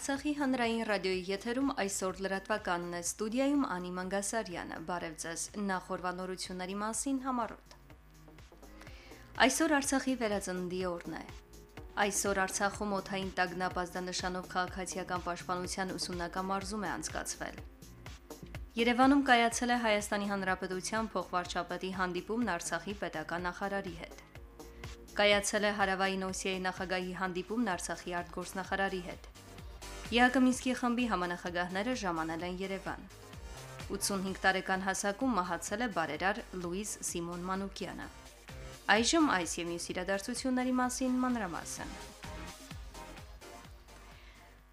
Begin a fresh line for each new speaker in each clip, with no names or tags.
Արցախի հանրային ռադիոյի եթերում այսօր լրատվականն է ստուդիայում Անի Մանգասարյանը։ Բարև ձեզ։ Նախորbanորությունների մասին համարոտ։ Այսօր Արցախի վերածննդի օրն է։ Այսօր Արցախում օթային տագնապազդանշանով քաղաքացիական պաշտպանության ուսումնական մարզում է անցկացվել։ Երևանում կայացել է Հայաստանի Հանրապետության փոխվարչապետի հանդիպումն Արցախի պետական նախարարի հետ։ Կայացել է Հարավային Օսիայի նախագահի հանդիպումն Արցախի արտգործնախարարի հետ։ ԵԱԿ Մինսկի խմբի համանախագահները ժամանել են Երևան։ 85 տարեկան հասակում մահացել է բարերար Լուիզ Սիմոն Մանուկյանը։ Այժմ այս եւ մյուս իրադարձությունների մասին մանրամասն։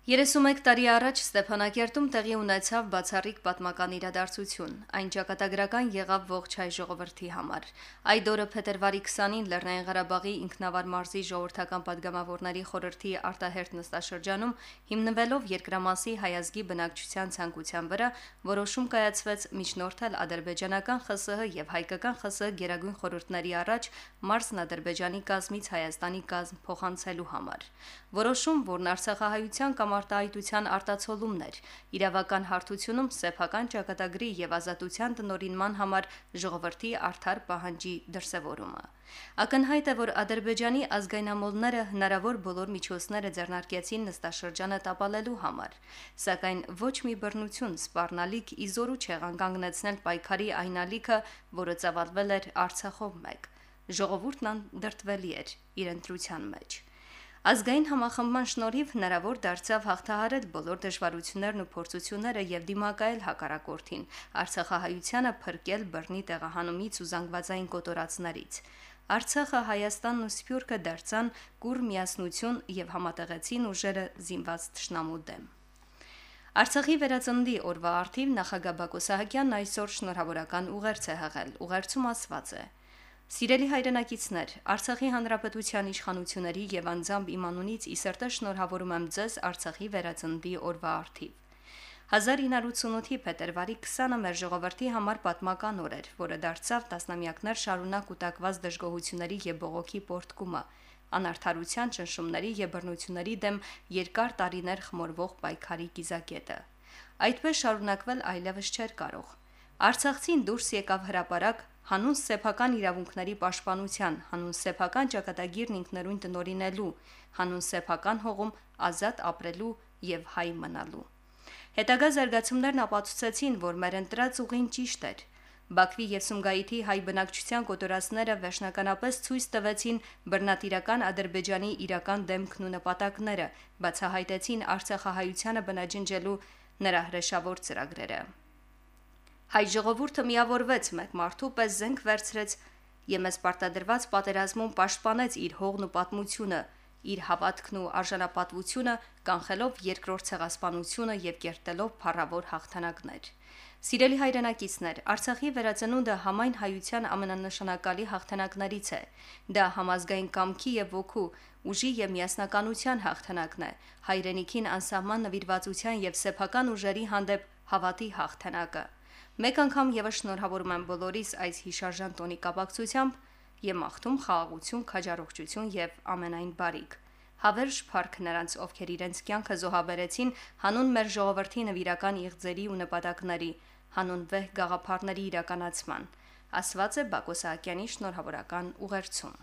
31 տարի առաջ Ստեփանակերտում տեղի ունեցավ բացառիկ պատմական իրադարձություն։ Այն ճակատագրական եղավ ողջ հայ ժողովրդի համար։ Այդ օրը փետրվարի 20-ին Լեռնային Ղարաբաղի ինքնավար մարզի ժողովրդական падգամավորների խորհրդի արտահերտ նստաշրջանում հիմնվելով երկրամասի հայազգի բնակչության ցանկության վրա որոշում կայացվեց միջնորդել ադրբեջանական ԽՍՀ եւ հայկական ԽՍՀ գերագույն խորհուրդների առաջ մարզն ադրբեջանի կազմից Հայաստանի կազմ փոխանցելու համար։ Որոշում, որն Արցախահայության կամ արտահայտության արտացոլումն էր։ Իրավական հարթությունում սեփական ճակատագրի եւ ազատության տնօրինման համար ժողովրդի արդար պահանջի դրսևորումը։ Ակնհայտ է, որ Ադրբեջանի ազգայնամոլները հնարավոր բոլոր միջոցները ձեռնարկեցին նստաշրջանը տապալելու համար, սակայն ոչ մի բռնություն սպառնալիք իզորու չեղան կանգնեցնել պայքարի այն ալիքը, որը ծավալվել էր Արցախով մեկ։ Ժողովուրդն անդրտվելի էր իր ընտրության մեջ։ Ազգային համախմբման շնորհիվ հնարավոր դարձավ հաղթահարել բոլոր դժվարություններն ու փորձությունները եւ դիմակայել հակառակորդին, Արցախահայությանը փրկել բռնի տեղահանումից ու զանգվածային կոտորածներից։ Արցախը, Հայաստանն ու Սփյուռքը դարձան կուր միասնություն եւ համատեղեցին ուժերը զինված ճշնամու դեմ։ Արցախի վերածնդի օրվա արդիվ նախագահ Բակո Սահակյանն այսօր շնորհավորական ուղերձ է հղել։ Ուղերձում ասված է. Սիրելի հայրենակիցներ, Արցախի հանրապետության իշխանությունների եւ անձամբ իմանունից իսերտը շնորհավորում եմ ձեզ Արցախի վերածնդի օրվա արդիվ։ 1988-ի փետրվարի 20-ը մեր ժողովրդի համար պատմական օր էր, որը դարձավ տասնամյակներ շարունակ ուտակված դժգոհությունների եւ բողոքի պորտկումը, անարթարության ճնշումների եւ բռնությունների դեմ երկար տարիներ խմորվող պայքարի կիզակետը։ Այդպես շարունակվել այլևս չէր կարող։ Արցախցին դուրս եկավ հրաապարակ հանուն սեփական իրավունքների պաշտպանության, հանուն սեփական ճակատագիրն ինքնուրույն տնորինելու, հանուն սեփական հողում ազատ ապրելու եւ հայ մնալու։ Հետագա զարգացումներն ապացուցեցին, որ մեր ընտրած ուղին ճիշտ էր։ Բաքվի եւ Սումգայիթի հայ բնակչության կոտորածները վերջնականապես ցույց տվեցին բռնատիրական Ադրբեջանի իրական դեմքն ու նպատակները, բացահայտեցին Արցախահայությանը բնաջնջելու նրա հրեշավոր ծրագրերը։ Հայ ժողովուրդը միավորվեց մեկ մարդու պես զենք վերցրեց եւ մեզ պարտադրված պատերազմում պաշտպանեց իր հողն ու պատմությունը, իր հավատքն ու արժանապատվությունը կանխելով երկրորդ ցեղասպանությունը եւ կերտելով փառավոր հաղթանակներ։ Սիրելի հայրենակիցներ, Արցախի վերածնունդը համայն հայության ամենանշանակալի հաղթանակներից է։ Դա համազգային կամքի եւ ոգու, ուժի եւ միասնականության հաղթանակն է, հայրենիքին անսահման նվիրվածության եւ սեփական ուժերի հանդեպ հավատի հաղթանակը։ Մեկ անգամ եւս շնորհավորում եմ բոլորիս այս հիշարժան տոնի կապակցությամբ եւ մաղթում խաղաղություն, քաջառողջություն եւ ամենայն բարիք։ Հավերժ փառք նրանց, ովքեր իրենց կյանքը զոհաբերեցին հանուն մեր ժողովրդի նվիրական իղձերի ու նպատակների, հանուն վեհ գաղափարների իրականացման։ Ասված է Բակո Սահակյանի շնորհավորական ուղերձում։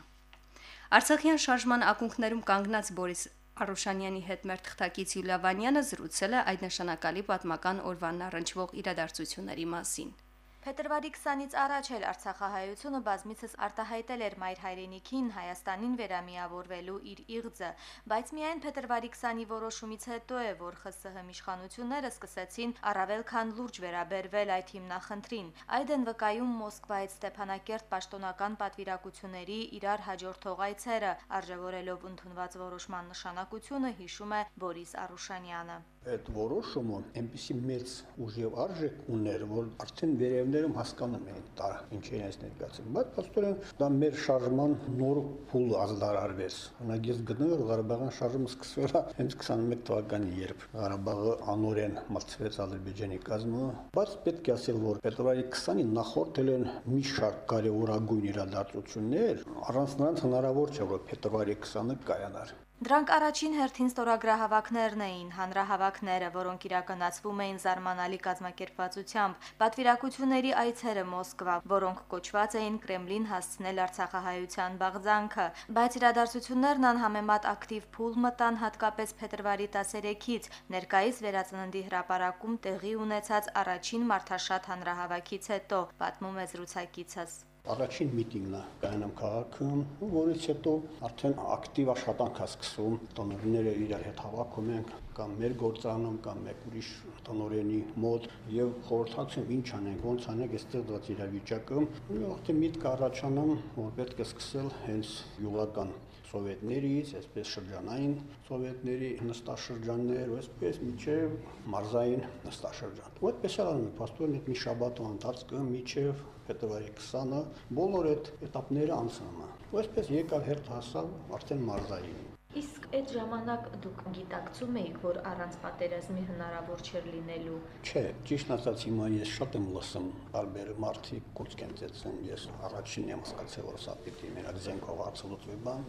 Արցախյան շարժման ակունքներում կանգնած Բորիս Արուշանյանի հետ մեր թղթակից Յուլիա Վանյանը զրուցել է այդ նշանակալի պատմական օրվան առնչվող իրադարձությունների մասին։
Փետրվարի 20-ից առաջ էլ Արցախահայությունը բազմիցս արտահայտել էր մայր հայրենիքին Հայաստանին վերամիավորվելու իր իղձը, բայց միայն փետրվարի 20-ի որոշումից հետո է, որ ԽՍՀՄ իշխանությունները սկսեցին առավել քան լուրջ վերաբերվել այդ հիմնախնդրին։ Այդ են վկայում Մոսկվայից Ստեփանակերտ պաշտոնական պատվիրակությունների իրար հաջորդող այցերը, արժևորելով ընդունված որոշման նշանակությունը հիշում է Բորիս Արուշանյանը
այդ որոշումը այնպեսի մեծ ուժ եւ արժեք ուներ, որ արդեն վերևներում հասկանում էին դա ինչ են այս ներկայացնում։ Բայց փաստորեն դա մեր շարժման նոր փուլ ազդարարվեց։ Օրինակ ես գտնում եմ Ղարաբաղյան շարժումը սկսվել է հենց 21 թվականին, երբ Ղարաբաղը անորեն մտցվեց Ադրբեջանի կազմը, բայց պետք է ասել, որ փետրվարի 20-ին նախորդել են մի շարք կարևորագույն իրադարձություններ, առանց նրանց հնարավոր չէ, որ փետրվարի 20-ը կայանար։
Դրանք առաջին հերթին ստորագրահավաքներն էին, հանրահավաքները, որոնք իրականացվում էին զարմանալի կազմակերպվածությամբ, պատվիրակությունների այցերը Մոսկվա, որոնք կոչված էին Կրեմլին հասցնել Արցախահայության բաղձանքը, բայց իրադարձություններն անհամեմատ ակտիվ փուլ մտան հատկապես փետրվարի 13-ից, ներկայիս վերածննդի հրապարակում տեղի ունեցած առաջին մարդաշատ հանրահավաքից հետո, պատմում է զրուցակիցս
առաջին միտինգն է կայանում քաղաքում, որից հետո արդեն ակտիվ աշխատանք է սկսվում, տնօրենները իրար հետ հավաքում են կամ մեր գործանում կամ մեկ ուրիշ տնօրենի մոտ եւ խորհրդակցում ինչ անենք, ոնց անենք այս ստեղծված իրավիճակում, ու արդեն միտք առաջանում, որ պետք է սկսել հենց յուղական սովետներից, այսպես շրջանային սովետների նստաշրջաններ, այսպես միջև մարզային նստաշրջան։ Ու այդպես էլ անում փաստորեն այդ մի շաբաթ ընթացքը միջև փետրվարի 20-ը բոլոր այդ этаպները անցնում է։ Ու այսպես եկավ հերթ հասավ արդեն մարզային
Իսկ այդ ժամանակ դուք գիտակցում եք, որ առանց պատերազմի հնարավոր չէր լինելու։
Չէ, ճիշտ ասած հիմա ես շատ եմ լսում բարբեր մարդիկ կուրծք են ծեցում, ես առաջին եմ հասկացել, որ սա պիտի մենակ զենքով արձլուծվի, բան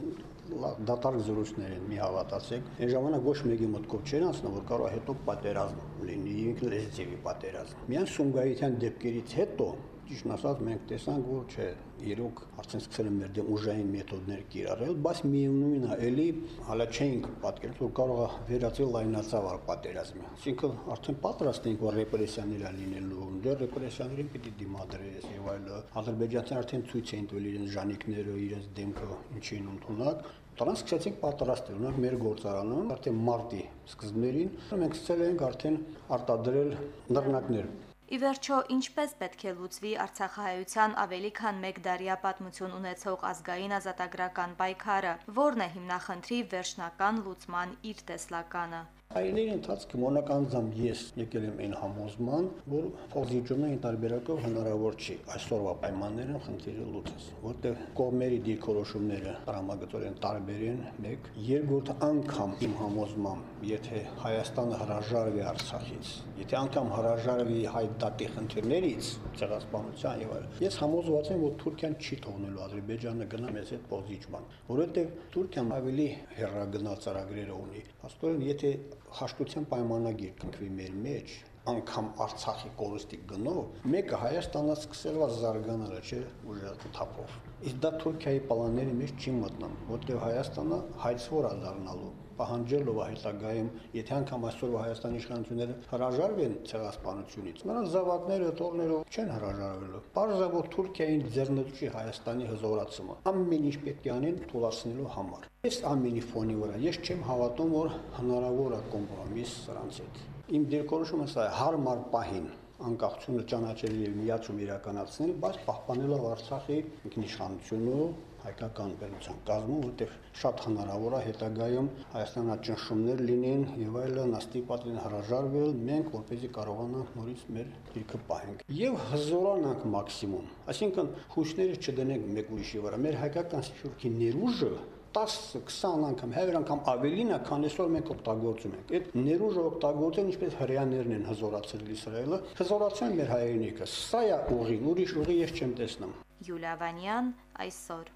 դատարկ զրույցներ են, մի հավատացեք։ Այն ժամանակ ոչ մեկի մտքով չէր անցնում, որ կարող հետո պատերազմ լինի, ինքն ձևի պատերազմ։ Միայն Սումգայիթյան դեպքերից հետո ճիշտ ասած մենք տեսանք որ չէ իրոք արդեն սկսել են մեր դեմ ուժային մեթոդներ կիրառել բայց միևնույնն է էլի հալա չէինք պատկերացնում որ կարող է վերածել լայնացավար պատերազմի այսինքն արդեն պատրաստ ենք որ ռեպրեսիաներ լինելու դեռ ռեպրեսիաներին պիտի դիմադրես եւ այլը ադրբեջանցիները արդեն ցույց էին տվել իրենց ժանիկները իրենց դեմքը ինչին ընդունակ Դրանց սկսեցինք պատրաստել, ունենք մեր գործարանում արդեն մարտի սկզբներին մենք սկսել ենք արդեն արտադրել նռնակներ
Ի վերջո, ինչպես պետք է լուծվի Արցախահայության ավելի քան 1 դարյա պատմություն ունեցող ազգային ազատագրական պայքարը, որն է հիմնախնդրի վերջնական լուծման իր տեսլականը։
Այլերի ընթացքում մոնականձամ ես եկել եմ այն համոզման, որ փոխզիջումների տարբերակով հնարավոր չի այսօրվա պայմաններում խնդիրը լուծես, որտեղ կողմերի դիրքորոշումները տրամագծորեն տարբեր են, մեկ, երկրորդ անգամ իմ համոզմամբ, եթե Հայաստանը հրաժարվի Արցախից, եթե անգամ հրաժարվի հայ դատի խնդիրներից, ցեղասպանության եւ այլն, ես համոզված եմ, որ Թուրքիան չի թողնելու Ադրբեջանը գնա մեզ հետ փոխզիջման, որովհետեւ Թուրքիան ավելի հերրագնալ ծրագրեր ունի։ Աստորեն, եթե հաշտության պայմանագիր կնքվի մեր մեջ, անգամ Արցախի կորստի գնով, մեկը Հայաստանը սկսել է զարգանալը, չէ, ուժեղ թափով։ Իսկ դա Թուրքիայի պլանների մեջ չի մտնում, որտեղ Հայաստանը հայցվոր է դառնալու պահանջելով հետագայում, եթե անգամ այսօր Հայաստանի իշխանությունները հրաժարվեն ցեղասպանությունից, նրանց զավակները, տողներով չեն հրաժարվելու։ Պարզը որ Թուրքիային ձեռնտուճի Հայաստանի հզորացումը ամեն ինչ պետք է անեն թույլատնելու համար։ Այս ամենի ֆոնի վրա ես չեմ հավատում, որ հնարավոր է կոմպրոմիս սրանց հետ։ Իմ դիրքորոշումը սա է հարմար պահին անկախությունը ճանաչել եւ միացում իրականացնել, բայց պահպանելով Արցախի ինքնիշխանությունը հայկական պետության կազմում, որտեղ շատ հնարավոր է հետագայում Հայաստանաճնշումներ լինեն եւ այլն աստիպատ են հրաժարվել, մենք որպեսզի կարողանանք նորից մեր դիրքը պահենք եւ հզորանանք մաքսիմում։ Այսինքն հույսները չդնենք մեկ ուրիշի վրա։ Մեր հայկական շուրքի ներուժը 10-20 անգամ, 100 անգամ ավելին է, քան այսօր մենք օգտագործում ենք։ Այդ ներուժը օգտագործեն ինչպես հрьяաներն են հզորացրել Իսրայելը, հզորացրել մեր հայրենիքը։ Սա է ուղին, ուրիշ ուղի ես չեմ տեսնում։
Յուլիա Վանյան այսօր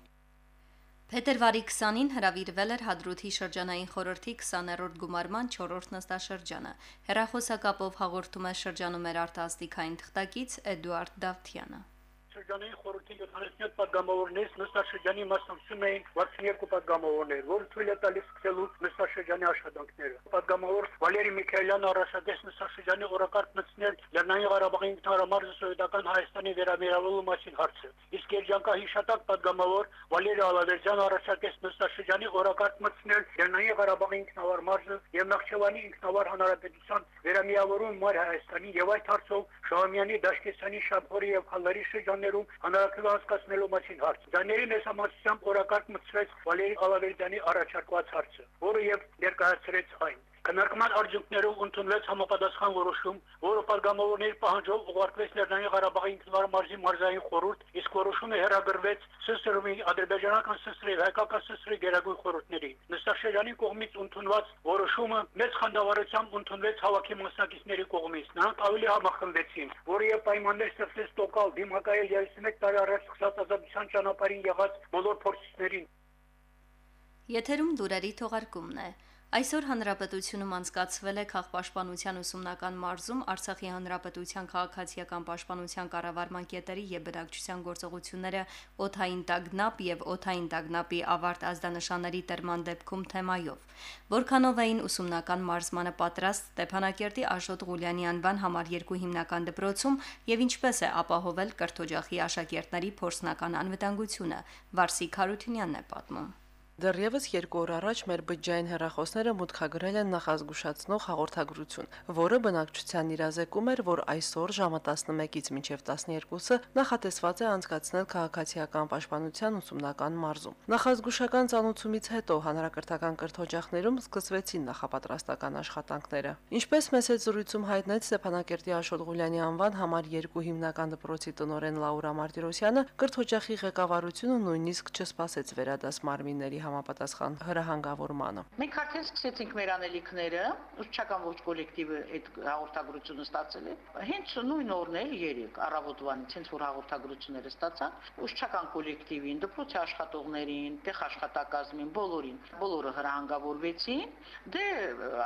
Փետրվարի 20-ին հրավիրվել էր Հադրութի շրջանային խորհրդի 20-րդ գումարման 4-րդ նստաշրջանը։ Հերախոսակապով հաղորդում է շրջանում էր արտասթիկային թղթակից Էդուարդ Դավթյանը։
Շրջանի խորհրդի 77 պատգամավորներից Նստաշրջանի մասնակցում էին 62 պատգամավորներ, որ թույլ է տալիս սկսելու Նստաշրջանի աշխատանքները։ Պատգամավոր Վալերի Միքայելյանը առաջարկեց Նստաշրջանի օրակարգ մտցնել Լեռնային Ղարաբաղի ինքնարամարժ սովետական Հայաստանի վերաբերալու մասին հարցը։ Իսկ Երջանկա հիշատակ պատգամավոր Վալերի Ալավերյանը առաջարկեց Նստաշրջանի օրակարգ մտցնել Լեռնային Ղարաբաղի ինքնավարմարժը եւ Նախճեվանի ինքնավար հանրապետության վերամիավորում Հայաստանի եւ այդ հարցով Շահումյանի Դաշկեսյանի Շամփորի եւ Խալլարի շրջաններ տարիներում հանրակրթություն հասկացնելու մասին հարց։ Դաների մեծամասնությամբ օրակարգ մտցվեց Վալերի Ալավերդյանի առաջարկված հարցը, որը եւ ներկայացրեց այն։ Քննարկման արդյունքներով ընդունվեց համապատասխան որոշում, որը պատգամավորների պահանջով ուղարկվեց Լեռնային Ղարաբաղի ինքնավար մարզի մարզային խորհուրդ, իսկ որոշումը հերագրվեց ՍՍՌ-ի ադրբեջանական ՍՍՌ-ի հայկական ՍՍՌ-ի գերագույն խորհուրդների։ Նստաշրջանի կողմից ընդունված որոշումը մեծ խանդավառությամբ ընդունվեց հավաքի մասնակիցների կողմից։ Նրանք ավելի համախմբեցին, որը եւ պայմաններ ստեղծեց տոկալ դիմակայել 31 տարի առաջ սկսած ազատության ճանապարհին եղած բոլոր փորձիչներին։
Եթերում դուրերի թողարկումն է։ Այսօր Հանրապետությունում անցկացվել է քաղաքապաշտպանության ուսումնական մարզում Արցախի Հանրապետության քաղաքացիական պաշտպանության կառավարման կետերի եւ բնակչության գործողությունները օթային տագնապ եւ օթային տագնապի ավարտ ազդանշանների տրման դեպքում թեմայով։ Որքանով էին ուսումնական մարզմանը պատրաստ Ստեփանակերտի Աշոտ Ղուլյանի անվան համար 2 հիմնական դպրոցում եւ ինչպես է ապահովել կրթօջախի աշակերտների փորձնական անվտանգությունը։ Վարսիկ Հարությունյանն է պատմում։
Դեռևս երկու օր առաջ մեր բջջային հեռախոսները մուտքագրել են նախազգուշացնող հաղորդագրություն, որը բնակչության իրազեկում էր, որ այսօր ժամը 11-ից մինչև 12-ը նախատեսված է անցկացնել քաղաքացիական պաշտպանության ուսումնական մարզում։ Նախազգուշական ցանուցումից հետո հանրակրթական կրթօջախներում սկսվեցին նախապատրաստական աշխատանքները։ Ինչպես մեծ զրույցում հայտնեց Ստեփանակերտի Աշոտ Ղուլյանի անվան համար 2 հիմնական դպրոցի տնօրեն Լաուրա Մարտիրոսյանը, կրթօջախի ղեկավարությունը նույնիսկ չսպասեց վերադաս մարմինների համապատասխան հրահանգավորմանը։
Մենք արդեն սկսեցինք մեր անելիքները, ուսուցչական ոչ կոլեկտիվը այդ հաղորդագրությունը ստացել է։ Հենց նույն օրն էլ երեք առավոտվանից հենց որ հաղորդագրությունները ստացան, ուսուցչական կոլեկտիվին, դպրոցի աշխատողներին, տեղ աշխատակազմին, բոլորին, բոլորը հրահանգավորվեցին։ Դե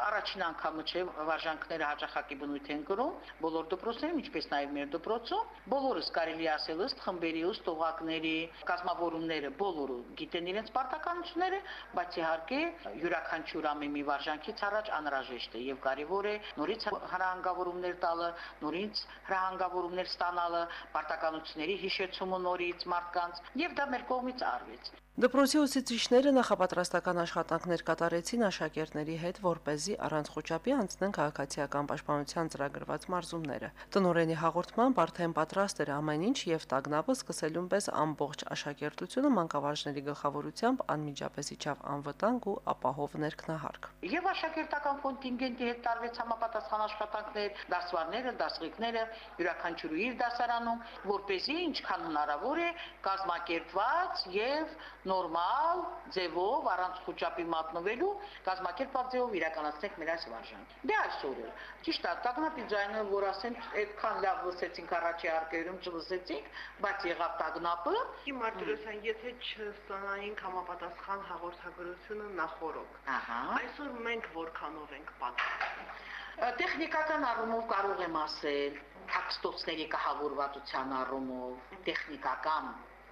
առաջին անգամը չէ վարժանքները հաջախակի բնույթ են կրում բոլոր դպրոցներում, ինչպես նաև մեր դպրոցում, բոլորս կարելի ասել ըստ խմբերի, ըստ օղակների, կազմավորումները բոլորը գիտեն իրենց պարտականությունը միջոցները, բայց իհարկե յուրաքանչյուր ամեն մի վարժանքից առաջ անհրաժեշտ է եւ կարեւոր է նորից հրահանգավորումներ տալը, նորից հրահանգավորումներ ստանալը, պարտականությունների հիշեցումը նորից մարդկանց եւ դա մեր կողմից արվեց։
Դպրոցի ուսուցիչները նախապատրաստական աշխատանքներ կատարեցին աշակերտների հետ, որ เป զի առանց խոճապի անցնեն քաղաքացիական պաշտպանության ծրագրված մարզումները։ Տնորենի հաղորդմամբ արդեն պատրաստ էր ամեն ինչ եւ տագնապը սկսելուն պես ամբողջ աշակերտությունը մանկավարժների գլխավորությամբ անմիջապես իջավ անվտանգ ու ապահով ներքնահարկ։
Եվ աշակերտական կոնտինգենտի հետ տարվեց համապատասխան աշխատանքներ, դասվարները, դասղիկները յուրաքանչյուրը իր դասարանում, որ เป զի ինչքան հնարավոր է կազմակերպված եւ նորմալ ձևով առանց խոճապի մատնվելու կազմակերպված ձևով իրականացնենք մեր այս վարժանքը։ Դե այսօր ճիշտ է, տագնապի ձայնը, որ ասենք, այդքան լավ լսեցինք առաջի արկերում չլսեցինք, բայց եղավ տագնապը։
Մարտիրոսյան, եթե չստանայինք համապատասխան հաղորդագրությունը նախորոք։
Ահա։
Այսօր մենք որքանով ենք պատասխան։
Տեխնիկական առումով կարող եմ ասել, տեքստոցների կահավորվածության առումով, տեխնիկական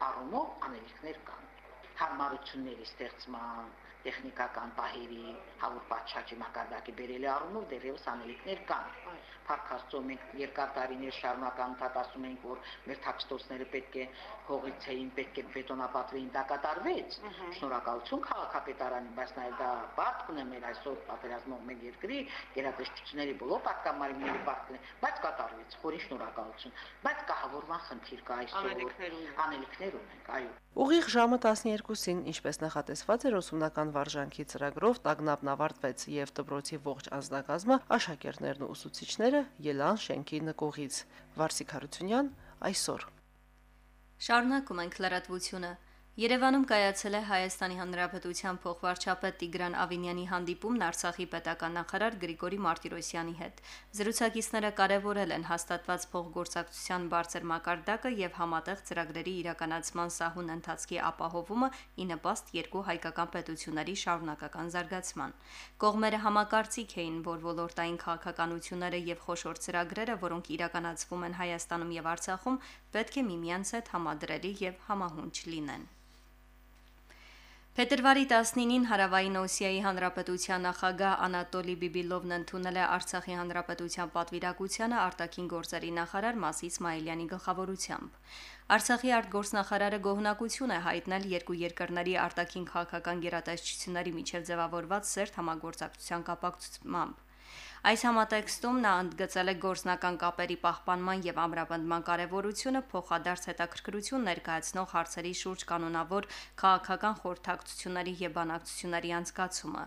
առումով անելիքներ կան հարմարությունների ստեղծման, տեխնիկական պահերի, հավուր պատշաճի մակարդակի բերելի առումով դեռևս անելիքներ կան։ Փառք Աստծո մենք երկար տարիներ շարունակ անդադ ասում ենք, որ մեր թաքստոցները պետք է հողից էին, պետք է բետոնապատվեին, դա կատարվեց։ Շնորհակալություն քաղաքապետարանին, բայց նաև դա պարտքն է մեր այսօր պատերազմող մեր երկրի գերատեսչությունների բոլոր պատկամարիմների պարտքն է, բայց կատարվեց։ Խորի շնորհակալություն։ Բայց կահավորման խնդիր կա այսօր։ Անելիքներ ունենք, այո։
Ուղիղ ժամը 12-ին, ինչպես նախատեսված էր ուսումնական վարժանքի ծրագրով, տագնապն ավարտվեց եւ դպրոցի ողջ անձնակազմը, աշակերտներն ու ուսուցիչները ելան շենքի նկողից։ Վարսիկ Հարությունյան այսօր
Շարունակում ենք լրատվությունը։ Երևանում կայացել է Հայաստանի Հանրապետության փոխվարչապետ Տիգրան Ավինյանի հանդիպումն Արցախի պետական նախարար Գրիգորի Մարտիրոսյանի հետ։ Զրուցակիցները կարևորել են հաստատված փոխգործակցության բարձր մակարդակը եւ համատեղ ծրագրերի իրականացման սահուն ընթացքի ապահովումը՝ ի նպաստ երկու հայկական պետությունների շարունակական զարգացման։ Կողմերը համակարծիք էին, որ ոլորտային քաղաքականությունները եւ խոշոր ծրագրերը, որոնք իրականացվում են Հայաստանում եւ Արցախում, պետք է միմյանց հետ համադրելի եւ համահունչ լինեն։ Փետրվարի 19-ին Հարավային Օսիայի Հանրապետության նախագահ Անատոլի Բիբիլովն ընդունել է Արցախի Հանրապետության պատվիրակությանը արտաքին գործերի նախարար Մասիս Մայլյանի գլխավորությամբ։ Արցախի արտգործնախարարը գոհնակություն է հայտնել երկու երկրների արտաքին քաղաքական գերատեսչությունների միջև ձևավորված սերտ համագործակցության կապակցությամբ։ Այս համատեքստում նա ընդգծել է գործնական կապերի պահպանման եւ ամրապնդման կարեւորությունը փոխադարձ հետաքրքրություն ներկայացնող հարցերի շուրջ կանոնավոր քաղաքական խորհրդակցությունների եւ բանակցությունների անցկացումը։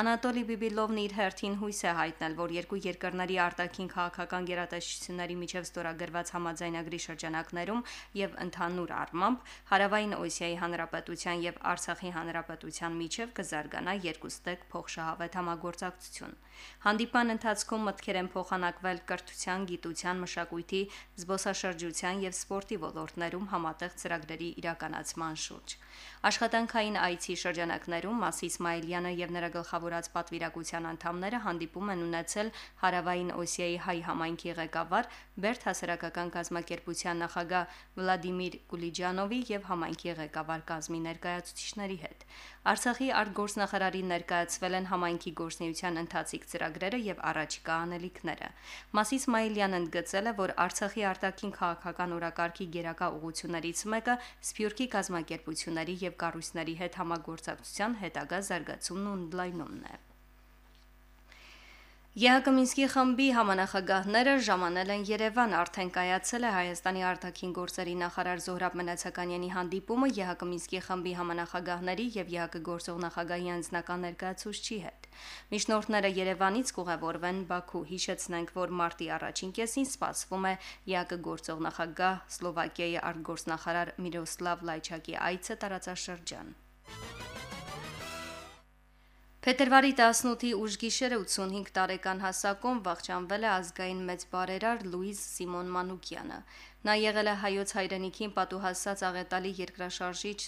Անատոլի Բիբիլովն իր հերթին հույս է հայտնել, որ երկու երկրների արտաքին քաղաքական գերատեսչությունների միջև ստորագրված համաձայնագրի շրջանակներում եւ ընդհանուր առմամբ Հարավային Օսիայի Հանրապետության եւ Արցախի Հանրապետության միջև կզարգանա երկուստեք փոխշահավետ համագործակցություն։ Հանդիպանը ընթացքում մտքեր են փոխանակվել կրթության, գիտության, մշակույթի, զբոսաշրջության եւ սպորտի ոլորտներում համատեղ ծրագրերի իրականացման շուրջ։ Աշխատանքային այցի շրջանակներում Մասի Իսմայելյանը եւ նրա գլխավորած պատվիրակության անդամները հանդիպում են ունեցել Հարավային Օսիայի հայ համայնքի ղեկավար Բերտ հասարակական կազմակերպության նախագահ Վլադիմիր Կուլիջանովի եւ համայնքի ղեկավար կազմի ներկայացուցիչների հետ։ Արցախի արտգործնախարարի ներկայացվել են համայնքի գործնեության ընթացիկ ծրագրերը եւ առաջիկա անելիքները։ Մասի Իսմայելյանը ընդգծել է, որ Արցախի արտաքին քաղաքական օրակարգի գերակա ուղություններից մեկը Սփյուռքի կազմակերպությունների եւ կառույցների հետ համագործակցության հետագա զարգացումն ու ընդլայնումն է։ ԵՀԿ Մինսկի խմբի համանախագահները ժամանել են Երևան, արդեն կայացել է Հայաստանի արտաքին գործերի նախարար Զոհրաբ Մնացականյանի հանդիպումը ԵՀԿ Մինսկի խմբի համանախագահների եւ ԵՀԿ գործող նախագահի անձնական ներկայացուցչի հետ։ Միջնորդները Երևանից կուղևորվեն Բաքու։ Հիշեցնենք, որ մարտի առաջին կեսին սպասվում է ԵՀԿ գործող նախագահ Սլովակիայի արտգործնախարար Միրոսլավ Լայչակի այցը տարածաշրջան։ Փետրվարի 18-ի ուժգիշերը 85 տարեկան հասակում վախճանվել է ազգային մեծ բարերար Լուիզ Սիմոն Մանուկյանը։ Նա եղել է հայոց հայրենիքին պատուհասած աղետալի երկրաշարժիչ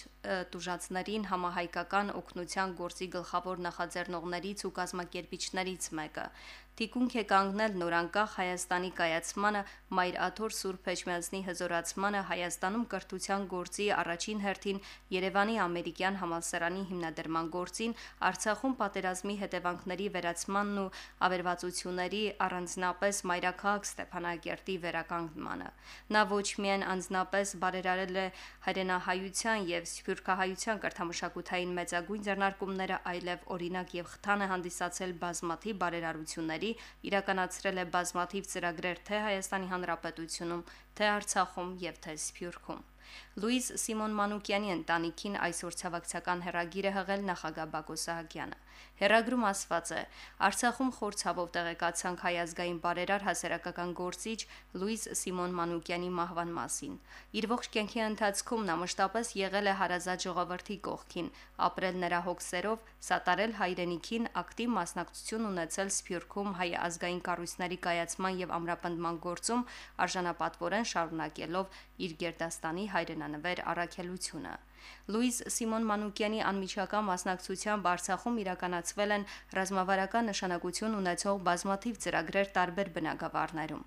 տուժածներին համահայկական օգնության գործի գլխավոր նախաձեռնողներից ու կազմակերպիչներից մեկը։ Տիկունք է կանգնել նորանկախ Հայաստանի կայացմանը, Մայր Աթոր Սուրբ Էջմիածնի հզորացմանը Հայաստանում կրթության գործի առաջին հերթին Երևանի ամերիկյան համալսարանի հիմնադրման գործին, Արցախում պատերազմի հետևանքների վերացմանն ու ավերվածությունների առանձնապես Մայրաքաղաք Ստեփանագերտի վերականգնմանը։ Նա ոչ միայն անձնապես բարերարել է հայրենահայության եւ սփյուռքահայության կրթամշակութային մեծագույն ձեռնարկումները, այլև օրինակ եւ խթան է հանդիսացել բազմաթիվ բարերարությունների տարի իրականացրել է բազմաթիվ ծրագրեր թե Հայաստանի Հանրապետությունում, թե Արցախում եւ թե Սփյուռքում։ Լուիզ Սիմոն Մանուկյանի ընտանիքին այսօր ցավակցական հերագիր է հղել նախագահ Բակո Սահակյանը։ Հերագրում ասված է. Արցախում խորցավով տեղեկացանք հայ ազգային բարերար հասարակական գործիչ Լուիզ Սիմոն Մանուկյանի մահվան մասին։ Իր ողջ կյանքի ընթացքում նա մշտապես եղել է հարազատ ժողովրդի կողքին, ապրել նրա հոգսերով, սատարել հայրենիքին, ակտիվ մասնակցություն ունեցել Սփյուռքում հայ ազգային կառույցների կայացման եւ ամրապնդման գործում, արժանապատվորեն շարունակելով իր Գերդաստանի հայրենանվեր առաքելությունը։ Լուիզ Սիմոն Մանուկյանի անմիջական մասնակցությամբ Արցախում իրականացվել են ռազմավարական նշանակություն ունեցող բազմաթիվ ծրագրեր տարբեր բնակավարներում։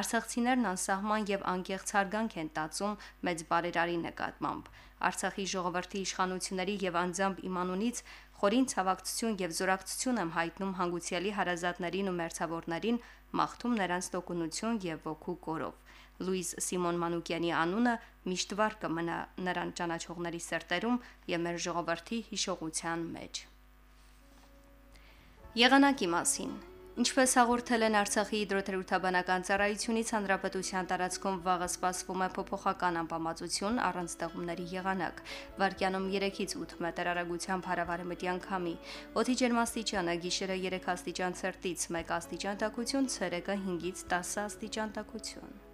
Արցախցիներն անսահման եւ անկեղծ հարգանք են տածում մեծ բարերարի նկատմամբ։ Արցախի ժողովրդի իշխանությունների եւ անձամբ իմանունից խորին ցավակցություն եւ զորակցություն եմ հայտնում հանգուցյալի հարազատներին ու մերձավորներին, մաղթում նրանց տոկունություն եւ ոգու կորով։ Լուիզ Սիմոն Մանուկյանի անունը միշտ վար կմնա նրան ճանաչողների սերտերում եւ մեր ժողովրդի հիշողության մեջ։ Եղանակի մասին. Ինչպես հաղորդել են Արցախի հիդրոթերապևտաբանական ծառայությունից, հանրապետության տարածքում վաղը սպասվում է փոփոխական անբավարարություն առանց ձեղումների եղանակ։ Վարկյանում 3-ից 8 մետր արագությամբ հարավարեմտյան քամի։ Օդի ջերմաստիճանը գիշերը 3 աստիճան ցերտից 1 աստիճան տաքություն, ցերեկը 5-ից 10 աստիճան տաքություն։